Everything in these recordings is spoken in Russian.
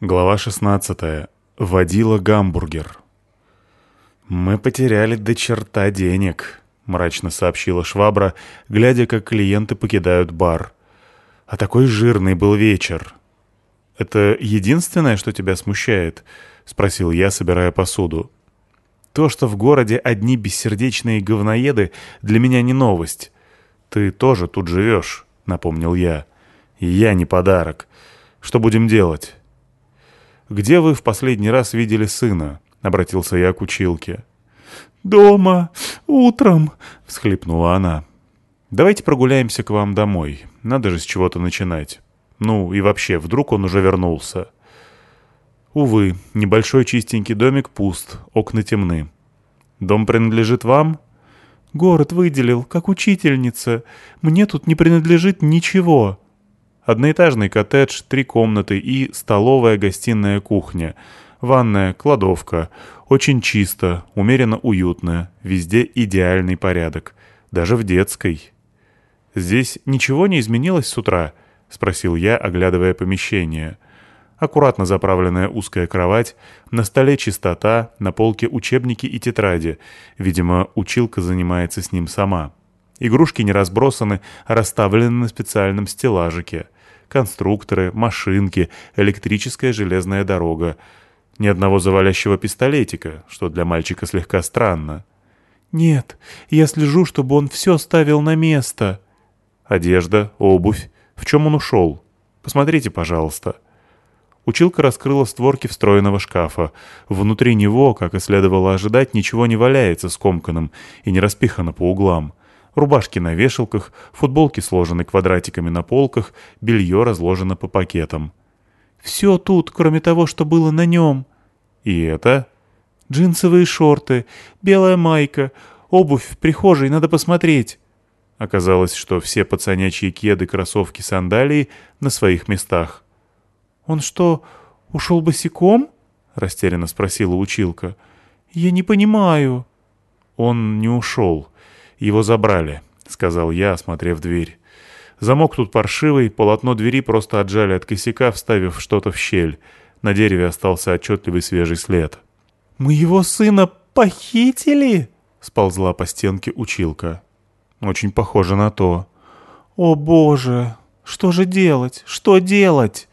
Глава 16. Водила гамбургер. «Мы потеряли до черта денег», — мрачно сообщила Швабра, глядя, как клиенты покидают бар. «А такой жирный был вечер». «Это единственное, что тебя смущает?» — спросил я, собирая посуду. «То, что в городе одни бессердечные говноеды, для меня не новость. Ты тоже тут живешь», — напомнил я. «И я не подарок. Что будем делать?» «Где вы в последний раз видели сына?» — обратился я к училке. «Дома, утром», — всхлипнула она. «Давайте прогуляемся к вам домой. Надо же с чего-то начинать. Ну и вообще, вдруг он уже вернулся?» Увы, небольшой чистенький домик пуст, окна темны. «Дом принадлежит вам?» «Город выделил, как учительница. Мне тут не принадлежит ничего». Одноэтажный коттедж, три комнаты и столовая, гостиная, кухня. Ванная, кладовка. Очень чисто, умеренно уютно. Везде идеальный порядок. Даже в детской. «Здесь ничего не изменилось с утра?» — спросил я, оглядывая помещение. Аккуратно заправленная узкая кровать, на столе чистота, на полке учебники и тетради. Видимо, училка занимается с ним сама. Игрушки не разбросаны, а расставлены на специальном стеллажике — конструкторы, машинки, электрическая железная дорога. Ни одного завалящего пистолетика, что для мальчика слегка странно. «Нет, я слежу, чтобы он все ставил на место». «Одежда, обувь. В чем он ушел? Посмотрите, пожалуйста». Училка раскрыла створки встроенного шкафа. Внутри него, как и следовало ожидать, ничего не валяется скомканным и не распихано по углам. Рубашки на вешалках, футболки сложены квадратиками на полках, белье разложено по пакетам. «Все тут, кроме того, что было на нем». «И это?» «Джинсовые шорты, белая майка, обувь в прихожей, надо посмотреть». Оказалось, что все пацанячьи кеды, кроссовки, сандалии на своих местах. «Он что, ушел босиком?» — растерянно спросила училка. «Я не понимаю». «Он не ушел. «Его забрали», — сказал я, осмотрев дверь. Замок тут паршивый, полотно двери просто отжали от косяка, вставив что-то в щель. На дереве остался отчетливый свежий след. «Мы его сына похитили?» — сползла по стенке училка. «Очень похоже на то». «О, Боже! Что же делать? Что делать?»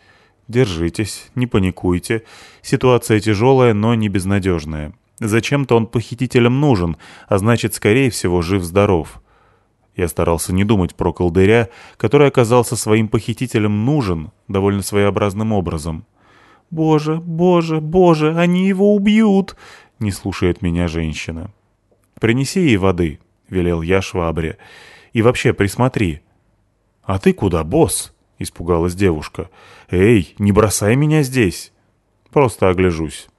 «Держитесь, не паникуйте. Ситуация тяжелая, но не безнадежная. Зачем-то он похитителям нужен, а значит, скорее всего, жив-здоров. Я старался не думать про колдыря, который оказался своим похитителем нужен довольно своеобразным образом. «Боже, боже, боже, они его убьют!» — не слушает меня женщина. «Принеси ей воды», — велел я швабре. «И вообще присмотри». «А ты куда, босс?» — испугалась девушка. «Эй, не бросай меня здесь!» «Просто огляжусь».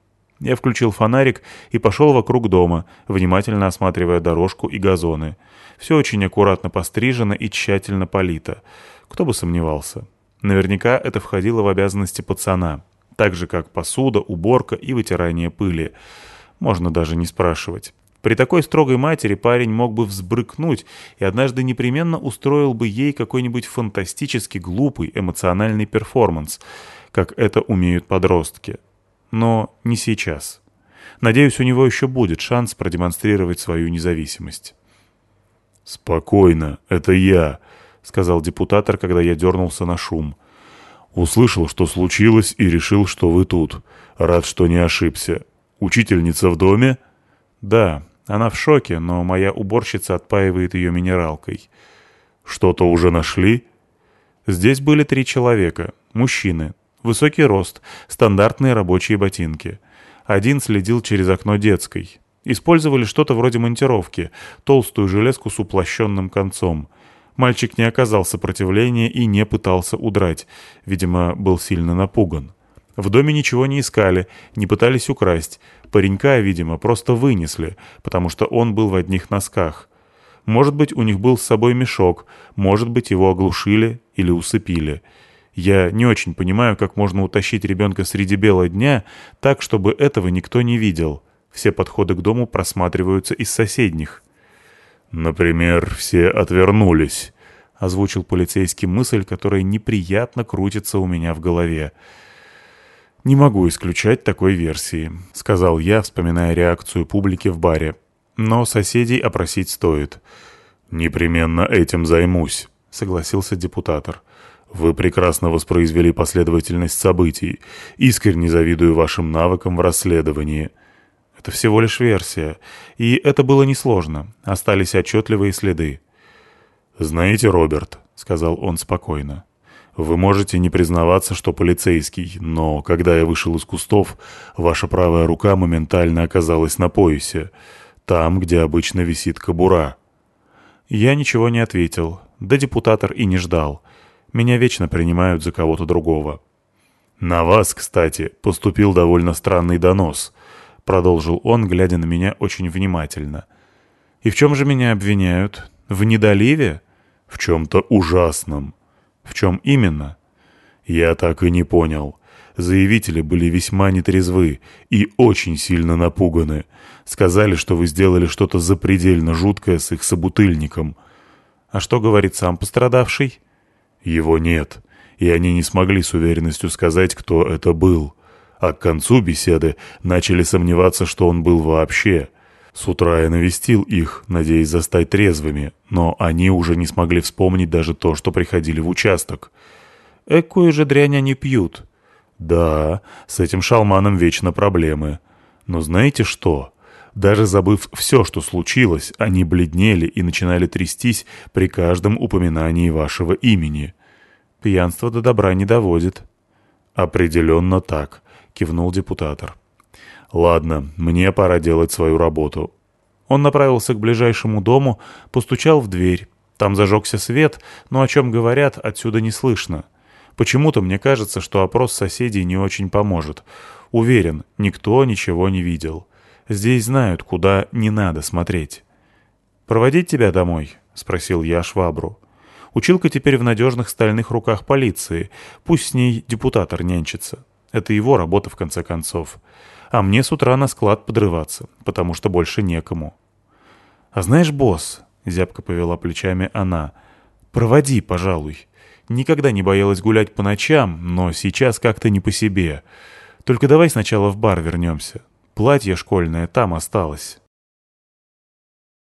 Я включил фонарик и пошел вокруг дома, внимательно осматривая дорожку и газоны. Все очень аккуратно пострижено и тщательно полито. Кто бы сомневался. Наверняка это входило в обязанности пацана. Так же, как посуда, уборка и вытирание пыли. Можно даже не спрашивать. При такой строгой матери парень мог бы взбрыкнуть и однажды непременно устроил бы ей какой-нибудь фантастически глупый эмоциональный перформанс, как это умеют подростки но не сейчас. Надеюсь, у него еще будет шанс продемонстрировать свою независимость. «Спокойно, это я», — сказал депутатор, когда я дернулся на шум. «Услышал, что случилось, и решил, что вы тут. Рад, что не ошибся. Учительница в доме?» «Да, она в шоке, но моя уборщица отпаивает ее минералкой». «Что-то уже нашли?» Здесь были три человека, мужчины, Высокий рост, стандартные рабочие ботинки. Один следил через окно детской. Использовали что-то вроде монтировки, толстую железку с уплощенным концом. Мальчик не оказал сопротивления и не пытался удрать. Видимо, был сильно напуган. В доме ничего не искали, не пытались украсть. Паренька, видимо, просто вынесли, потому что он был в одних носках. Может быть, у них был с собой мешок, может быть, его оглушили или усыпили. Я не очень понимаю, как можно утащить ребенка среди бела дня так, чтобы этого никто не видел. Все подходы к дому просматриваются из соседних. «Например, все отвернулись», — озвучил полицейский мысль, которая неприятно крутится у меня в голове. «Не могу исключать такой версии», — сказал я, вспоминая реакцию публики в баре. «Но соседей опросить стоит». «Непременно этим займусь», — согласился депутатор. «Вы прекрасно воспроизвели последовательность событий. Искренне завидую вашим навыкам в расследовании». Это всего лишь версия. И это было несложно. Остались отчетливые следы. «Знаете, Роберт», — сказал он спокойно, — «вы можете не признаваться, что полицейский, но когда я вышел из кустов, ваша правая рука моментально оказалась на поясе, там, где обычно висит кобура». Я ничего не ответил, да депутатор и не ждал. Меня вечно принимают за кого-то другого. «На вас, кстати, поступил довольно странный донос», — продолжил он, глядя на меня очень внимательно. «И в чем же меня обвиняют? В недоливе?» В чем-то ужасном. В чем именно? Я так и не понял. Заявители были весьма нетрезвы и очень сильно напуганы. Сказали, что вы сделали что-то запредельно жуткое с их собутыльником. А что говорит сам пострадавший? Его нет, и они не смогли с уверенностью сказать, кто это был. А к концу беседы начали сомневаться, что он был вообще. С утра я навестил их, надеясь застать трезвыми, но они уже не смогли вспомнить даже то, что приходили в участок. Экую же дрянь они пьют. Да, с этим шалманом вечно проблемы. Но знаете что? Даже забыв все, что случилось, они бледнели и начинали трястись при каждом упоминании вашего имени. Пьянство до добра не доводит. Определенно так, кивнул депутатор. «Ладно, мне пора делать свою работу». Он направился к ближайшему дому, постучал в дверь. Там зажегся свет, но о чем говорят, отсюда не слышно. Почему-то мне кажется, что опрос соседей не очень поможет. Уверен, никто ничего не видел. Здесь знают, куда не надо смотреть. «Проводить тебя домой?» — спросил я Швабру. Училка теперь в надежных стальных руках полиции. Пусть с ней депутатор нянчится. Это его работа, в конце концов а мне с утра на склад подрываться, потому что больше некому. «А знаешь, босс», — зябко повела плечами она, — «проводи, пожалуй. Никогда не боялась гулять по ночам, но сейчас как-то не по себе. Только давай сначала в бар вернемся. Платье школьное там осталось».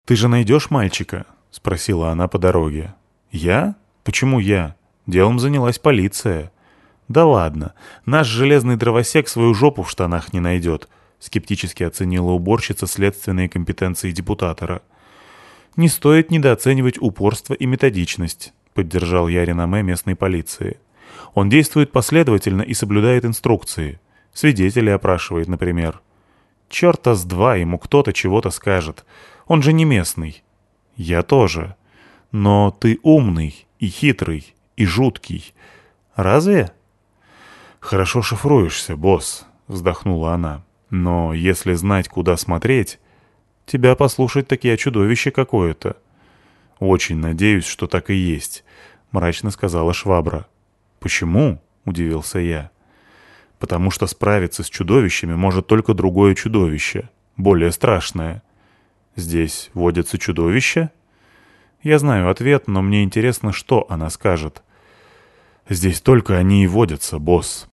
«Ты же найдешь мальчика?» — спросила она по дороге. «Я? Почему я? Делом занялась полиция». «Да ладно, наш железный дровосек свою жопу в штанах не найдет», скептически оценила уборщица следственные компетенции депутатора. «Не стоит недооценивать упорство и методичность», поддержал я реноме местной полиции. «Он действует последовательно и соблюдает инструкции. Свидетелей опрашивает, например. Черта с два ему кто-то чего-то скажет. Он же не местный. Я тоже. Но ты умный и хитрый и жуткий. Разве?» «Хорошо шифруешься, босс», — вздохнула она. «Но если знать, куда смотреть, тебя послушать таки о чудовище какое-то». «Очень надеюсь, что так и есть», — мрачно сказала Швабра. «Почему?» — удивился я. «Потому что справиться с чудовищами может только другое чудовище, более страшное. Здесь водятся чудовища?» Я знаю ответ, но мне интересно, что она скажет. Здесь только они и водятся, босс.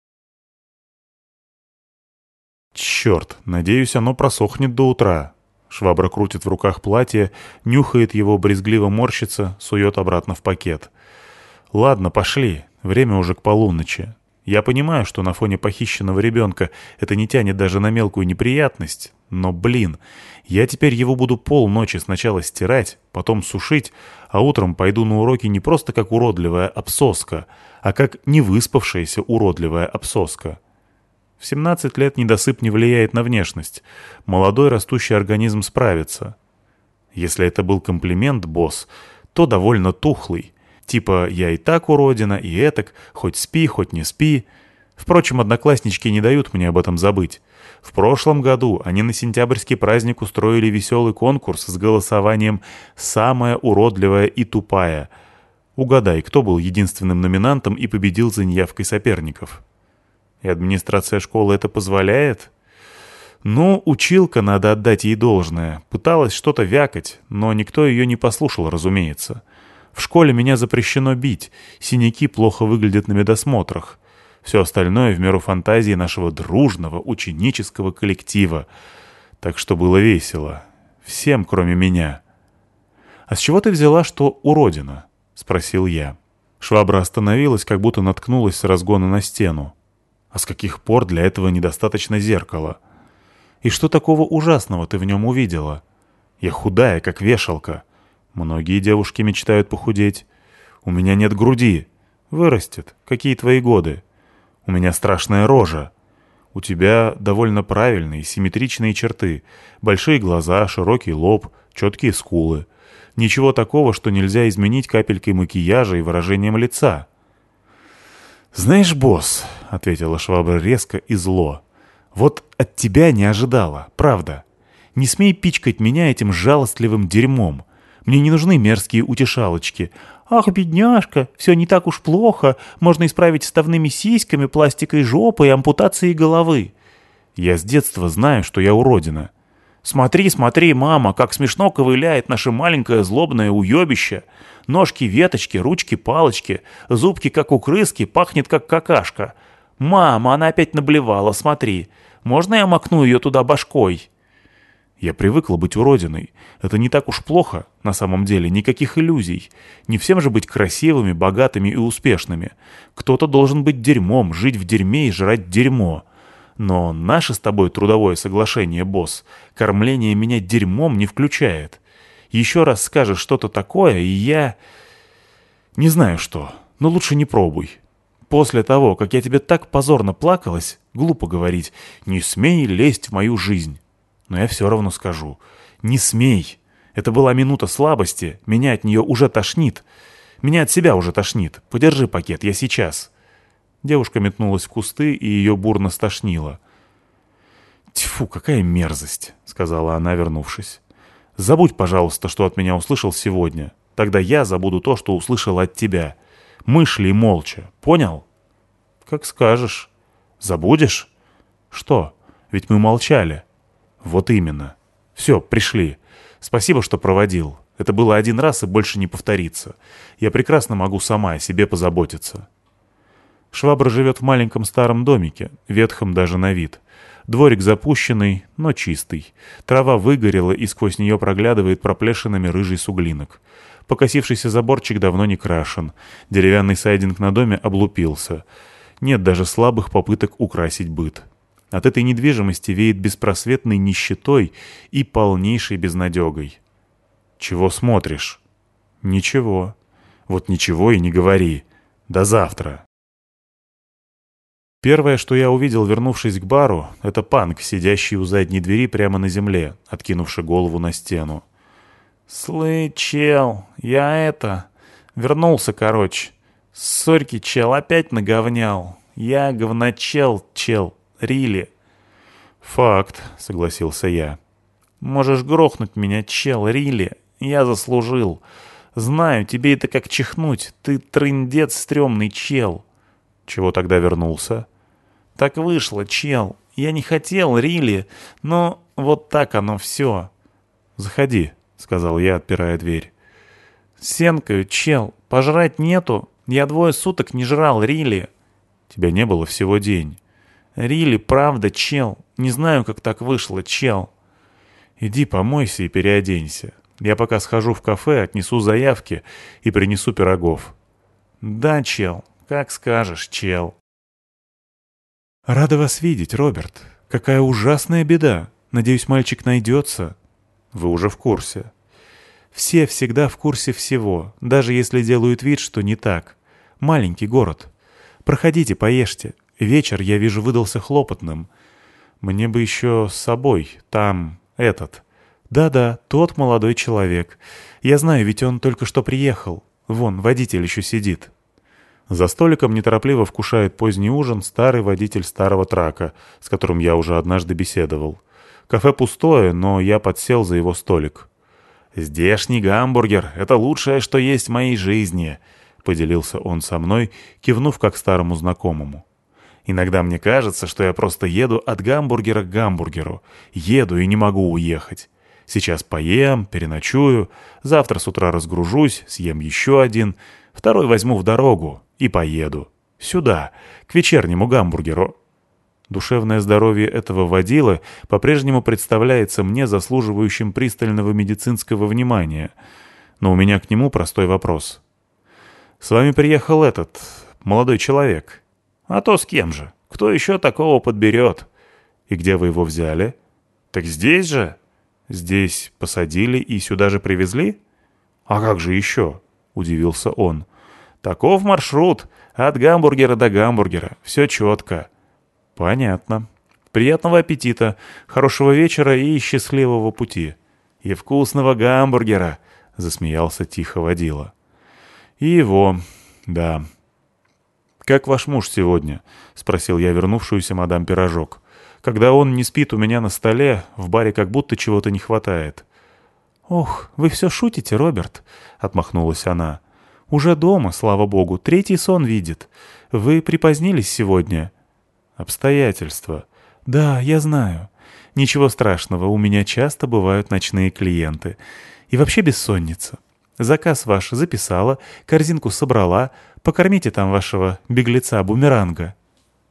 Черт, надеюсь, оно просохнет до утра. Швабра крутит в руках платье, нюхает его, брезгливо морщится, сует обратно в пакет. Ладно, пошли, время уже к полуночи. Я понимаю, что на фоне похищенного ребенка это не тянет даже на мелкую неприятность, но, блин, я теперь его буду полночи сначала стирать, потом сушить, а утром пойду на уроки не просто как уродливая обсоска, а как невыспавшаяся уродливая обсоска. В 17 лет недосып не влияет на внешность. Молодой растущий организм справится. Если это был комплимент, босс, то довольно тухлый. Типа «я и так уродина, и этак, хоть спи, хоть не спи». Впрочем, однокласснички не дают мне об этом забыть. В прошлом году они на сентябрьский праздник устроили веселый конкурс с голосованием «Самая уродливая и тупая», Угадай, кто был единственным номинантом и победил за неявкой соперников? И администрация школы это позволяет? Ну, училка, надо отдать ей должное. Пыталась что-то вякать, но никто ее не послушал, разумеется. В школе меня запрещено бить, синяки плохо выглядят на медосмотрах. Все остальное в меру фантазии нашего дружного ученического коллектива. Так что было весело. Всем, кроме меня. «А с чего ты взяла, что уродина?» — спросил я. Швабра остановилась, как будто наткнулась с разгона на стену. «А с каких пор для этого недостаточно зеркала?» «И что такого ужасного ты в нем увидела?» «Я худая, как вешалка. Многие девушки мечтают похудеть. У меня нет груди. Вырастет. Какие твои годы? У меня страшная рожа. У тебя довольно правильные, симметричные черты. Большие глаза, широкий лоб, четкие скулы. Ничего такого, что нельзя изменить капелькой макияжа и выражением лица. «Знаешь, босс», — ответила швабра резко и зло, — «вот от тебя не ожидала, правда. Не смей пичкать меня этим жалостливым дерьмом. Мне не нужны мерзкие утешалочки. «Ах, бедняжка, все не так уж плохо. Можно исправить ставными сиськами, пластикой жопы и ампутацией головы». Я с детства знаю, что я уродина. «Смотри, смотри, мама, как смешно ковыляет наше маленькое злобное уебище. Ножки веточки, ручки палочки, зубки как у крыски, пахнет как какашка. Мама, она опять наблевала, смотри. Можно я макну ее туда башкой?» Я привыкла быть уродиной. Это не так уж плохо, на самом деле, никаких иллюзий. Не всем же быть красивыми, богатыми и успешными. Кто-то должен быть дерьмом, жить в дерьме и жрать дерьмо. Но наше с тобой трудовое соглашение, босс, кормление меня дерьмом не включает. Еще раз скажешь что-то такое, и я... Не знаю что, но лучше не пробуй. После того, как я тебе так позорно плакалась, глупо говорить, не смей лезть в мою жизнь. Но я все равно скажу. Не смей. Это была минута слабости. Меня от нее уже тошнит. Меня от себя уже тошнит. Подержи пакет, я сейчас. Девушка метнулась в кусты, и ее бурно стошнило. «Тьфу, какая мерзость!» — сказала она, вернувшись. «Забудь, пожалуйста, что от меня услышал сегодня. Тогда я забуду то, что услышал от тебя. Мы шли молча. Понял?» «Как скажешь. Забудешь?» «Что? Ведь мы молчали». «Вот именно. Все, пришли. Спасибо, что проводил. Это было один раз и больше не повторится. Я прекрасно могу сама о себе позаботиться». Швабра живет в маленьком старом домике, ветхом даже на вид. Дворик запущенный, но чистый. Трава выгорела, и сквозь нее проглядывает проплешинами рыжий суглинок. Покосившийся заборчик давно не крашен. Деревянный сайдинг на доме облупился. Нет даже слабых попыток украсить быт. От этой недвижимости веет беспросветной нищетой и полнейшей безнадегой. «Чего смотришь?» «Ничего. Вот ничего и не говори. До завтра». Первое, что я увидел, вернувшись к бару, это панк, сидящий у задней двери прямо на земле, откинувший голову на стену. «Слы, чел, я это... Вернулся, короче. Сорьки, чел, опять наговнял. Я говночел, чел. Рили. «Факт», — согласился я. «Можешь грохнуть меня, чел, Рили. Я заслужил. Знаю, тебе это как чихнуть. Ты трындец стрёмный чел». «Чего тогда вернулся?» «Так вышло, чел. Я не хотел, Рили, но вот так оно все. «Заходи», — сказал я, отпирая дверь. «Сенкаю, чел. Пожрать нету. Я двое суток не жрал, Рили». «Тебя не было всего день». Рили, правда, чел. Не знаю, как так вышло, чел. Иди помойся и переоденься. Я пока схожу в кафе, отнесу заявки и принесу пирогов. Да, чел, как скажешь, чел. Рада вас видеть, Роберт. Какая ужасная беда. Надеюсь, мальчик найдется. Вы уже в курсе. Все всегда в курсе всего, даже если делают вид, что не так. Маленький город. Проходите, поешьте. Вечер, я вижу, выдался хлопотным. Мне бы еще с собой, там, этот. Да-да, тот молодой человек. Я знаю, ведь он только что приехал. Вон, водитель еще сидит. За столиком неторопливо вкушает поздний ужин старый водитель старого трака, с которым я уже однажды беседовал. Кафе пустое, но я подсел за его столик. «Здешний гамбургер — это лучшее, что есть в моей жизни», — поделился он со мной, кивнув как старому знакомому. Иногда мне кажется, что я просто еду от гамбургера к гамбургеру. Еду и не могу уехать. Сейчас поем, переночую, завтра с утра разгружусь, съем еще один, второй возьму в дорогу и поеду. Сюда, к вечернему гамбургеру». Душевное здоровье этого водила по-прежнему представляется мне заслуживающим пристального медицинского внимания. Но у меня к нему простой вопрос. «С вами приехал этот, молодой человек». «А то с кем же? Кто еще такого подберет?» «И где вы его взяли?» «Так здесь же». «Здесь посадили и сюда же привезли?» «А как же еще?» — удивился он. «Таков маршрут. От гамбургера до гамбургера. Все четко». «Понятно. Приятного аппетита, хорошего вечера и счастливого пути. И вкусного гамбургера!» — засмеялся тихо водила. «И его, да». «Как ваш муж сегодня?» — спросил я вернувшуюся мадам Пирожок. «Когда он не спит у меня на столе, в баре как будто чего-то не хватает». «Ох, вы все шутите, Роберт?» — отмахнулась она. «Уже дома, слава богу, третий сон видит. Вы припозднились сегодня?» «Обстоятельства». «Да, я знаю. Ничего страшного, у меня часто бывают ночные клиенты. И вообще бессонница. Заказ ваш записала, корзинку собрала. Покормите там вашего беглеца-бумеранга».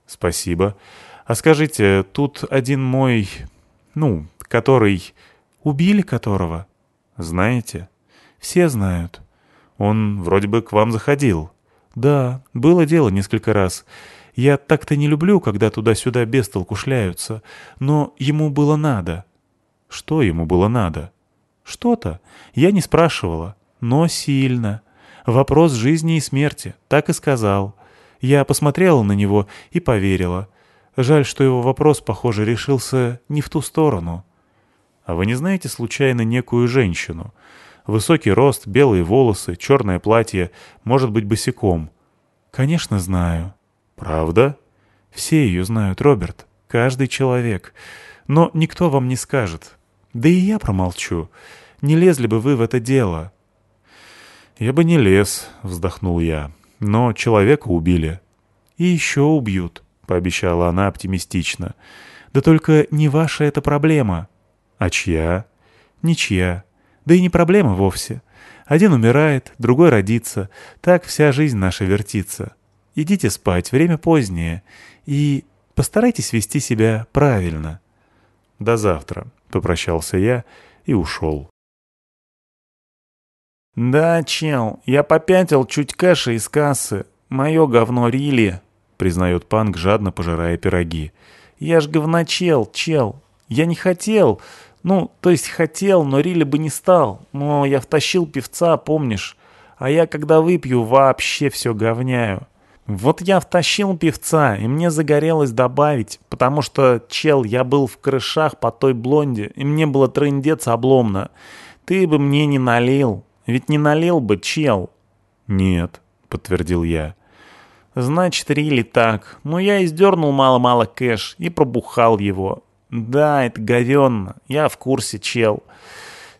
«Спасибо. А скажите, тут один мой... ну, который... убили которого?» «Знаете?» «Все знают». «Он вроде бы к вам заходил». «Да, было дело несколько раз. Я так-то не люблю, когда туда-сюда без толку шляются, но ему было надо». «Что ему было надо?» «Что-то. Я не спрашивала, но сильно. Вопрос жизни и смерти, так и сказал. Я посмотрела на него и поверила. Жаль, что его вопрос, похоже, решился не в ту сторону». «А вы не знаете случайно некую женщину?» Высокий рост, белые волосы, черное платье, может быть босиком. Конечно, знаю. Правда? Все ее знают, Роберт. Каждый человек. Но никто вам не скажет. Да и я промолчу. Не лезли бы вы в это дело. Я бы не лез, вздохнул я. Но человека убили. И еще убьют, пообещала она оптимистично. Да только не ваша эта проблема. А чья? Ничья. Да и не проблема вовсе. Один умирает, другой родится. Так вся жизнь наша вертится. Идите спать, время позднее. И постарайтесь вести себя правильно. До завтра, — попрощался я и ушел. «Да, чел, я попятил чуть кэша из кассы. Мое говно рили», — признает Панк, жадно пожирая пироги. «Я ж говночел, чел. Я не хотел. Ну, то есть хотел, но Рили бы не стал. Но я втащил певца, помнишь? А я, когда выпью, вообще все говняю. Вот я втащил певца, и мне загорелось добавить, потому что, чел, я был в крышах по той блонде, и мне было трындец обломно. Ты бы мне не налил. Ведь не налил бы, чел. Нет, подтвердил я. Значит, Рили так. Но я издернул мало-мало кэш и пробухал его. «Да, это говенно. Я в курсе, чел.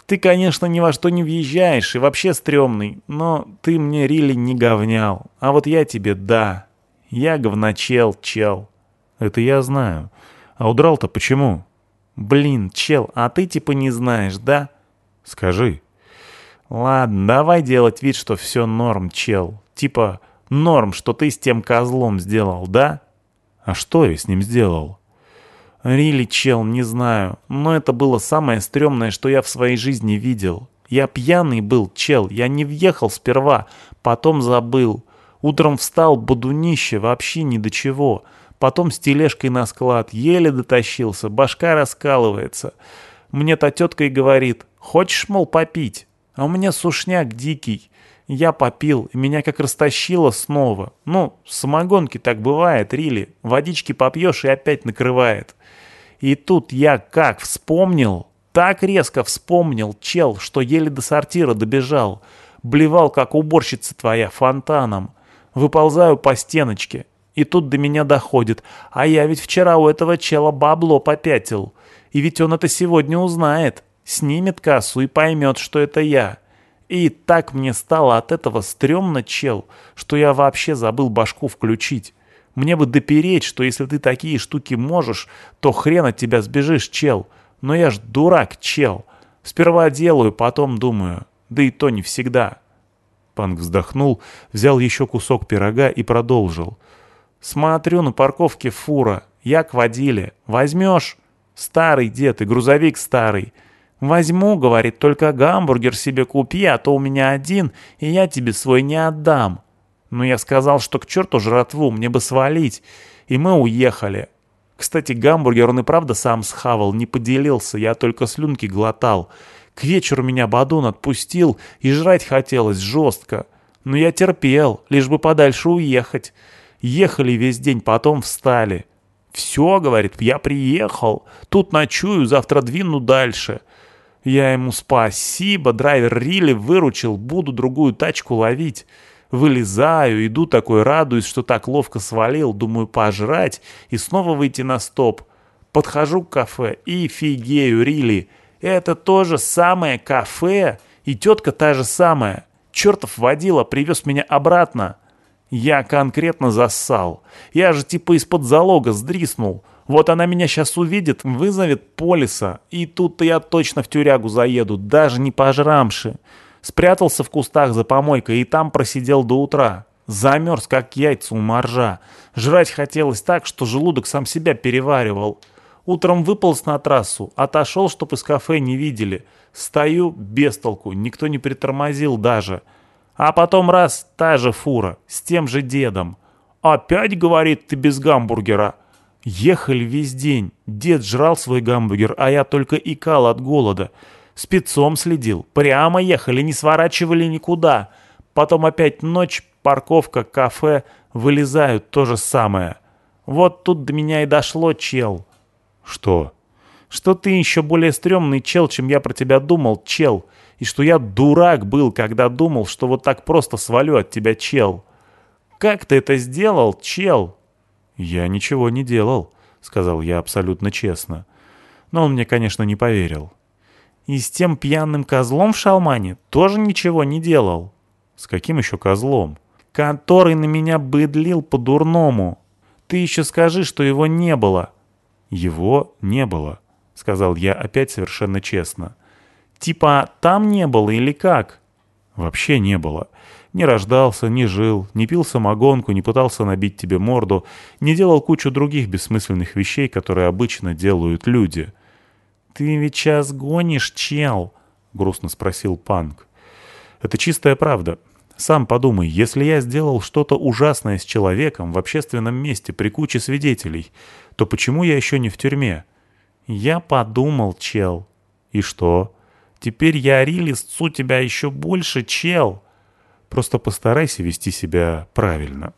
Ты, конечно, ни во что не въезжаешь и вообще стрёмный, но ты мне Рили не говнял. А вот я тебе да. Я говночел, чел». «Это я знаю. А удрал-то почему?» «Блин, чел, а ты типа не знаешь, да?» «Скажи». «Ладно, давай делать вид, что все норм, чел. Типа норм, что ты с тем козлом сделал, да?» «А что я с ним сделал?» Рили, чел, не знаю, но это было самое стрёмное, что я в своей жизни видел. Я пьяный был, чел, я не въехал сперва, потом забыл. Утром встал, бодунище, вообще ни до чего. Потом с тележкой на склад, еле дотащился, башка раскалывается. Мне та тетка и говорит, хочешь, мол, попить? А у меня сушняк дикий. Я попил, и меня как растащило снова. Ну, самогонки так бывает, Рили. Водички попьешь и опять накрывает. И тут я как вспомнил, так резко вспомнил, чел, что еле до сортира добежал. Блевал, как уборщица твоя, фонтаном. Выползаю по стеночке. И тут до меня доходит. А я ведь вчера у этого чела бабло попятил. И ведь он это сегодня узнает. Снимет кассу и поймет, что это я. И так мне стало от этого стрёмно, чел, что я вообще забыл башку включить. Мне бы допереть, что если ты такие штуки можешь, то хрен от тебя сбежишь, чел. Но я ж дурак, чел. Сперва делаю, потом думаю. Да и то не всегда. Панк вздохнул, взял еще кусок пирога и продолжил. Смотрю, на парковке фура. Я к водиле. Возьмешь? Старый дед и грузовик старый. «Возьму, — говорит, — только гамбургер себе купи, а то у меня один, и я тебе свой не отдам». Но я сказал, что к черту жратву, мне бы свалить. И мы уехали. Кстати, гамбургер он и правда сам схавал, не поделился, я только слюнки глотал. К вечеру меня Бадун отпустил, и жрать хотелось жестко. Но я терпел, лишь бы подальше уехать. Ехали весь день, потом встали. «Все, — говорит, — я приехал. Тут ночую, завтра двину дальше». Я ему спасибо, драйвер Рилли выручил, буду другую тачку ловить. Вылезаю, иду такой, радуюсь, что так ловко свалил, думаю пожрать и снова выйти на стоп. Подхожу к кафе и фигею, Рилли. Это то же самое кафе, и тетка та же самая. Чертов водила привез меня обратно. Я конкретно зассал. Я же типа из-под залога сдриснул. Вот она меня сейчас увидит, вызовет полиса, и тут-то я точно в тюрягу заеду, даже не пожрамши. Спрятался в кустах за помойкой и там просидел до утра. Замерз, как яйца у моржа. Жрать хотелось так, что желудок сам себя переваривал. Утром выполз на трассу, отошел, чтоб из кафе не видели. Стою без толку, никто не притормозил даже. А потом раз, та же фура, с тем же дедом. «Опять, — говорит, — ты без гамбургера?» Ехали весь день. Дед жрал свой гамбургер, а я только икал от голода. Спецом следил. Прямо ехали, не сворачивали никуда. Потом опять ночь, парковка, кафе. Вылезают то же самое. Вот тут до меня и дошло, чел. Что? Что ты еще более стрёмный чел, чем я про тебя думал, чел. И что я дурак был, когда думал, что вот так просто свалю от тебя, чел. Как ты это сделал, чел? «Я ничего не делал», — сказал я абсолютно честно. Но он мне, конечно, не поверил. «И с тем пьяным козлом в шалмане тоже ничего не делал?» «С каким еще козлом?» «Который на меня быдлил по-дурному. Ты еще скажи, что его не было». «Его не было», — сказал я опять совершенно честно. «Типа там не было или как?» «Вообще не было. Не рождался, не жил, не пил самогонку, не пытался набить тебе морду, не делал кучу других бессмысленных вещей, которые обычно делают люди. «Ты ведь сейчас гонишь, чел?» — грустно спросил Панк. «Это чистая правда. Сам подумай, если я сделал что-то ужасное с человеком в общественном месте при куче свидетелей, то почему я еще не в тюрьме?» «Я подумал, чел». «И что?» «Теперь я рилистцу тебя еще больше, чел». Просто постарайся вести себя правильно.